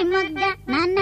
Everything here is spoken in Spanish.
Magda, Nana.